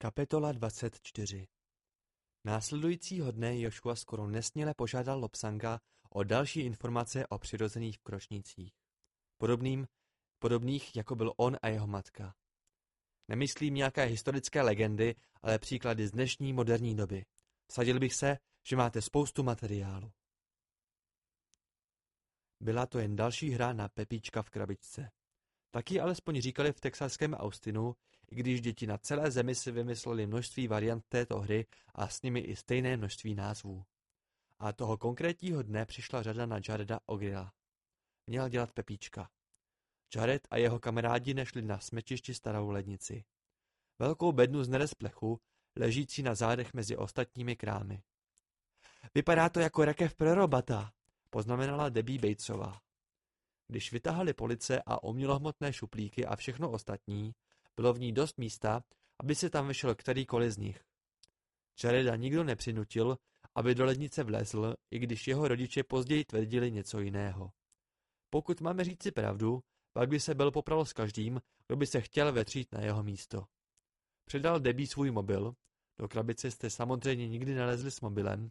Kapitola 24 Následujícího dne Joshua skoro nesměle požádal Lobsanga o další informace o přirozených kročnících, podobným, podobných jako byl on a jeho matka. Nemyslím nějaké historické legendy, ale příklady z dnešní moderní doby. Vsadil bych se, že máte spoustu materiálu. Byla to jen další hra na Pepíčka v krabičce. Taky alespoň říkali v texaském Austinu, i když děti na celé zemi si vymysleli množství variant této hry a s nimi i stejné množství názvů. A toho konkrétního dne přišla řada na Jareda Ogrila. Měl dělat Pepíčka. Jared a jeho kamarádi nešli na smečišti starou lednici. Velkou bednu z nerez plechu, ležící na zádech mezi ostatními krámy. Vypadá to jako rakev pro robata, poznamenala Debbie Batesová. Když vytahali police a omilohmotné šuplíky a všechno ostatní, bylo v ní dost místa, aby se tam vyšel kterýkoliv z nich. Jareda nikdo nepřinutil, aby do lednice vlezl, i když jeho rodiče později tvrdili něco jiného. Pokud máme říci pravdu, pak by se byl popral s každým, kdo by se chtěl vetřít na jeho místo. Předal Debbie svůj mobil, do krabice jste samozřejmě nikdy nalezli s mobilem,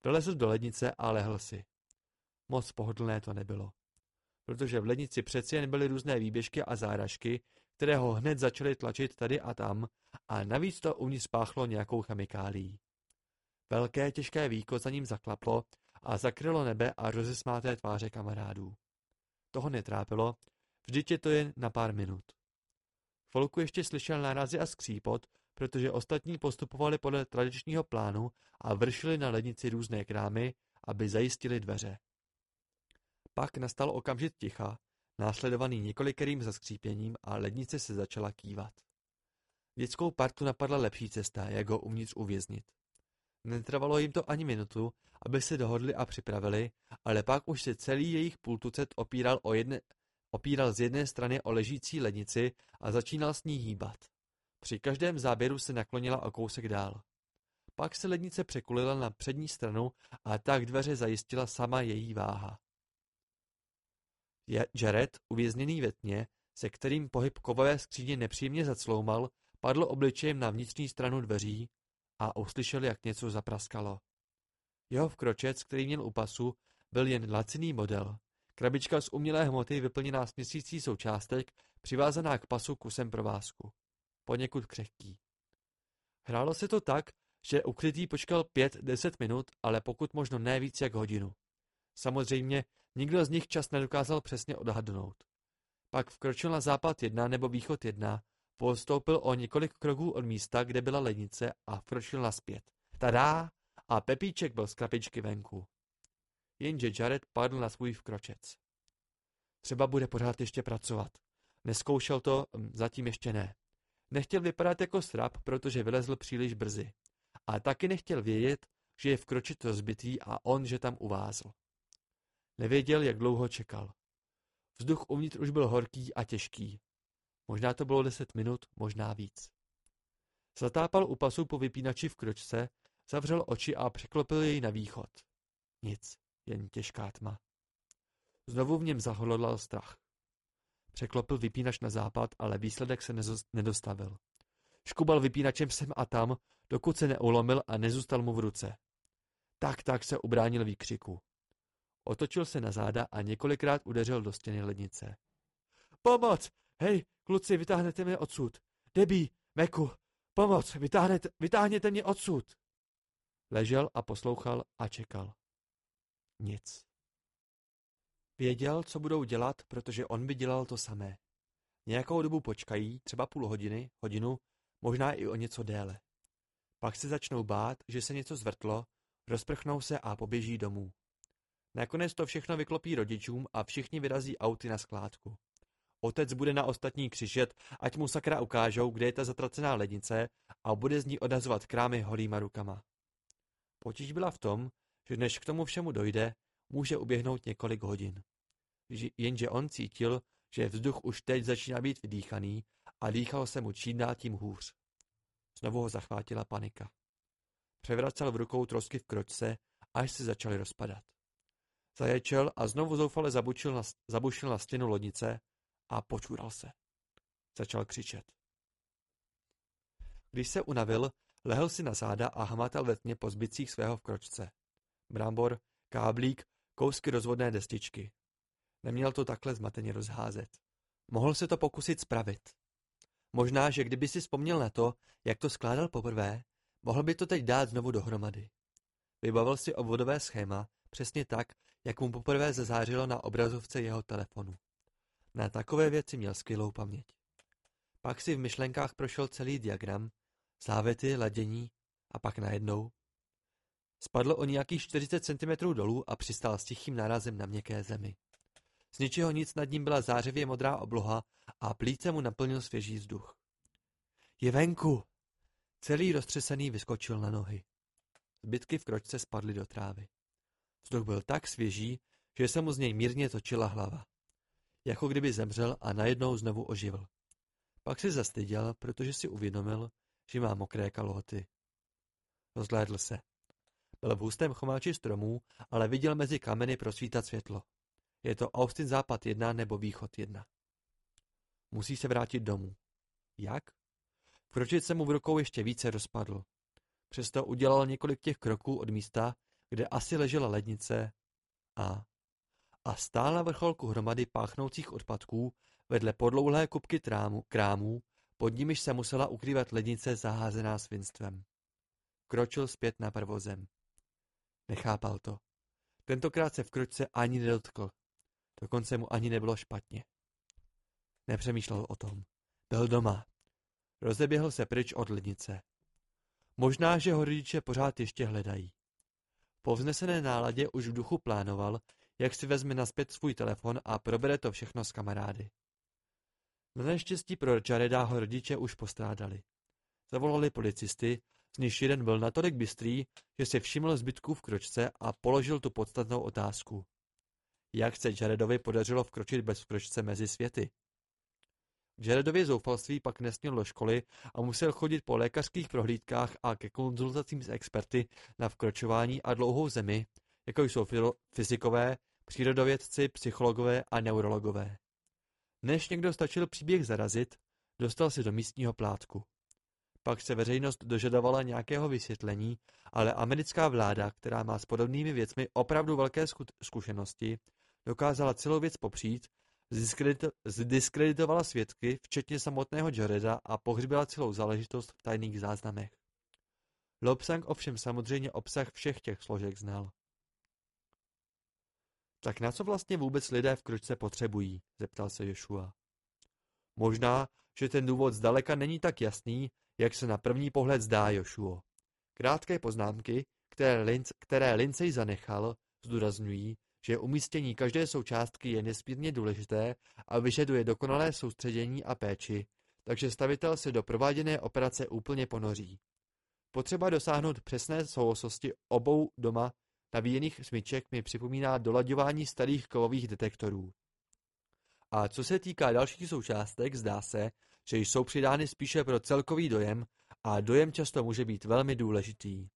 prolezl do lednice a lehl si. Moc pohodlné to nebylo. Protože v lednici přeci jen byly různé výběžky a záražky, které ho hned začaly tlačit tady a tam a navíc to uvnitř spáchlo nějakou chemikálií. Velké těžké víko za ním zaklaplo a zakrylo nebe a rozesmáté tváře kamarádů. Toho netrápilo, vždyť je to jen na pár minut. Folku ještě slyšel nárazy a skřípot, protože ostatní postupovali podle tradičního plánu a vršili na lednici různé krámy, aby zajistili dveře. Pak nastal okamžik ticha, následovaný několikerým zaskřípěním a lednice se začala kývat. Dětskou partu napadla lepší cesta, jak ho uvnitř uvěznit. Netrvalo jim to ani minutu, aby se dohodli a připravili, ale pak už se celý jejich pultucet opíral, o jedne, opíral z jedné strany o ležící lednici a začínal s ní hýbat. Při každém záběru se naklonila o kousek dál. Pak se lednice překulila na přední stranu a tak dveře zajistila sama její váha. Jared, uvězněný ve tmě, se kterým pohyb kovové skříně nepříjemně zacloumal, padl obličejem na vnitřní stranu dveří a uslyšel, jak něco zapraskalo. Jeho vkročec, který měl u pasu, byl jen laciný model. Krabička z umělé hmoty vyplněná směsící součástek, přivázaná k pasu kusem provázku. Poněkud křehký. Hrálo se to tak, že ukrytý počkal pět, deset minut, ale pokud možno ne víc jak hodinu. Samozřejmě Nikdo z nich čas nedokázal přesně odhadnout. Pak vkročil na západ jedna nebo východ jedna, postoupil o několik kroků od místa, kde byla lednice a vkročil naspět. Tadá! A Pepíček byl z krapičky venku. Jenže Jared padl na svůj vkročec. Třeba bude pořád ještě pracovat. Neskoušel to, hm, zatím ještě ne. Nechtěl vypadat jako srap, protože vylezl příliš brzy. A taky nechtěl vědět, že je vkročit rozbitý a on, že tam uvázl. Nevěděl, jak dlouho čekal. Vzduch uvnitř už byl horký a těžký. Možná to bylo deset minut, možná víc. Zatápal u pasu po vypínači v kročce, zavřel oči a překlopil jej na východ. Nic, jen těžká tma. Znovu v něm zahodlal strach. Překlopil vypínač na západ, ale výsledek se nedostavil. Škubal vypínačem sem a tam, dokud se neulomil a nezůstal mu v ruce. Tak, tak se ubránil výkřiku. Otočil se na záda a několikrát udeřil do stěny lednice. Pomoc! Hej, kluci, vytáhnete mě odsud. Debí, Meku, pomoc, vytáhnete, vytáhněte mě odsud. Ležel a poslouchal a čekal. Nic. Věděl, co budou dělat, protože on by dělal to samé. Nějakou dobu počkají, třeba půl hodiny, hodinu, možná i o něco déle. Pak se začnou bát, že se něco zvrtlo, rozprchnou se a poběží domů. Nakonec to všechno vyklopí rodičům a všichni vyrazí auty na skládku. Otec bude na ostatní křižet, ať mu sakra ukážou, kde je ta zatracená lednice a bude z ní odhazovat krámy holýma rukama. Potíž byla v tom, že než k tomu všemu dojde, může uběhnout několik hodin. Jenže on cítil, že vzduch už teď začíná být vydýchaný a dýchal se mu čím dál tím hůř. Znovu ho zachvátila panika. Převracel v rukou trosky v kročce, až se začaly rozpadat. Zaječel a znovu zoufale zabučil na, zabušil na stěnu lodnice a počural se. Začal křičet. Když se unavil, lehl si na záda a hmatal ve tmě po zbytcích svého vkročce. Brambor, káblík, kousky rozvodné destičky. Neměl to takhle zmateně rozházet. Mohl se to pokusit spravit. Možná, že kdyby si vzpomněl na to, jak to skládal poprvé, mohl by to teď dát znovu dohromady. Vybavil si obvodové schéma, přesně tak, jak mu poprvé zazářilo na obrazovce jeho telefonu. Na takové věci měl skvělou paměť. Pak si v myšlenkách prošel celý diagram, závety, ladění a pak najednou. Spadl o nějakých 40 cm dolů a přistál s tichým nárazem na měkké zemi. Z ničeho nic nad ním byla zářivě modrá obloha a plíce mu naplnil svěží vzduch. Je venku! Celý roztřesený vyskočil na nohy. Zbytky v kročce spadly do trávy. Vzduch byl tak svěží, že se mu z něj mírně točila hlava. Jako kdyby zemřel a najednou znovu oživl. Pak si zastyděl, protože si uvědomil, že má mokré kalhoty. Rozhlédl se. Byl v hustém chomáči stromů, ale viděl mezi kameny prosvítat světlo. Je to Austin západ 1 nebo východ 1. Musí se vrátit domů. Jak? Vkročit se mu v rukou ještě více rozpadl. Přesto udělal několik těch kroků od místa, kde asi ležela lednice a... A stál na vrcholku hromady páchnoucích odpadků vedle podlouhlé kupky trámu, krámů, pod nimiž se musela ukrývat lednice zaházená svinstvem. Kročil zpět na prvozem. Nechápal to. Tentokrát se v kročce ani nedotkl. Dokonce mu ani nebylo špatně. Nepřemýšlel o tom. Byl doma. Rozeběhl se pryč od lednice. Možná, že ho rodiče pořád ještě hledají. Po vznesené náladě už v duchu plánoval, jak si vezme naspět svůj telefon a probere to všechno s kamarády. Na neštěstí pro Jareda ho rodiče už postrádali. Zavolali policisty, z nich jeden byl natolik bystrý, že si všiml zbytků v kročce a položil tu podstatnou otázku. Jak se Jaredovi podařilo vkročit bez vkročce mezi světy? Jaredově zoufalství pak nesměl do školy a musel chodit po lékařských prohlídkách a ke konzultacím s experty na vkročování a dlouhou zemi, jako jsou fyzikové, přírodovědci, psychologové a neurologové. Než někdo stačil příběh zarazit, dostal se do místního plátku. Pak se veřejnost dožadovala nějakého vysvětlení, ale americká vláda, která má s podobnými věcmi opravdu velké zkušenosti, dokázala celou věc popřít, zdiskreditovala svědky, včetně samotného Jareda a pohřbila celou záležitost v tajných záznamech. Lobsang ovšem samozřejmě obsah všech těch složek znal. Tak na co vlastně vůbec lidé v kručce potřebují? zeptal se Joshua. Možná, že ten důvod zdaleka není tak jasný, jak se na první pohled zdá Joshua. Krátké poznámky, které, Linc, které Lindsay zanechal, zdůrazňují, že umístění každé součástky je nesmírně důležité a vyžaduje dokonalé soustředění a péči, takže stavitel se do prováděné operace úplně ponoří. Potřeba dosáhnout přesné souvislosti obou doma nabíjených smyček mi připomíná dolaďování starých kovových detektorů. A co se týká dalších součástek, zdá se, že jsou přidány spíše pro celkový dojem a dojem často může být velmi důležitý.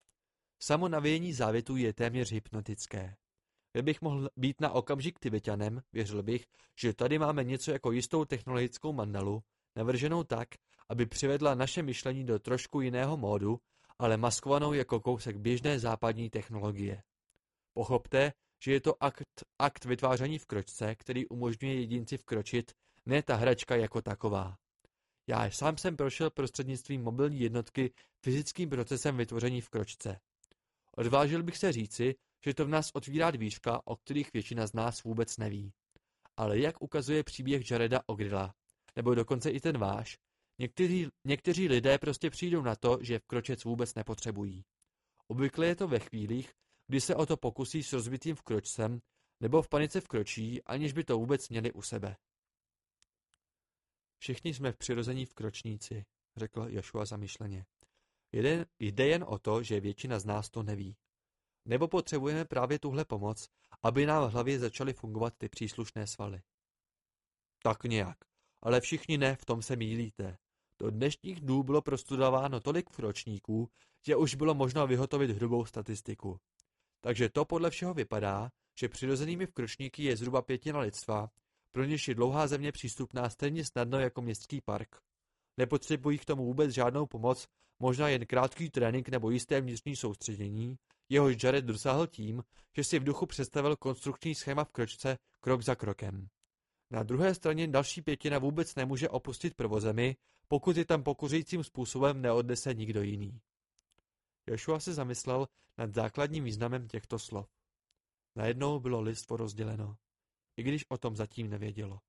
Samo navějení závětů je téměř hypnotické. Kdybych mohl být na okamžik Tibetanem, věřil bych, že tady máme něco jako jistou technologickou mandalu, navrženou tak, aby přivedla naše myšlení do trošku jiného módu, ale maskovanou jako kousek běžné západní technologie. Pochopte, že je to akt, akt vytváření v kročce, který umožňuje jedinci vkročit, ne ta hračka jako taková. Já sám jsem prošel prostřednictvím mobilní jednotky fyzickým procesem vytvoření v kročce. Odvážil bych se říci, že to v nás otvírá dvířka, o kterých většina z nás vůbec neví. Ale jak ukazuje příběh Jareda Ogrilla, nebo dokonce i ten váš, někteří, někteří lidé prostě přijdou na to, že vkročec vůbec nepotřebují. Obvykle je to ve chvílích, kdy se o to pokusí s rozbitým vkročcem, nebo v panice vkročí, aniž by to vůbec měli u sebe. Všichni jsme v přirození vkročníci, řekl Joshua zamyšleně. Jde jen o to, že většina z nás to neví. Nebo potřebujeme právě tuhle pomoc, aby nám v hlavě začaly fungovat ty příslušné svaly. Tak nějak. Ale všichni ne, v tom se mílíte. Do dnešních dnů bylo prostudováno tolik ročníků, že už bylo možno vyhotovit hrubou statistiku. Takže to podle všeho vypadá, že přirozenými vkročníky je zhruba pětina lidstva, pro něž je dlouhá země přístupná stejně snadno jako městský park. Nepotřebují k tomu vůbec žádnou pomoc, možná jen krátký trénink nebo jisté vnitřní soustředění, jehož Jared dosáhl tím, že si v duchu představil konstrukční schéma v kročce krok za krokem. Na druhé straně další pětina vůbec nemůže opustit prvozemi, pokud je tam pokuřícím způsobem neodnese nikdo jiný. Joshua se zamyslel nad základním významem těchto slov. Najednou bylo lidstvo rozděleno, i když o tom zatím nevědělo.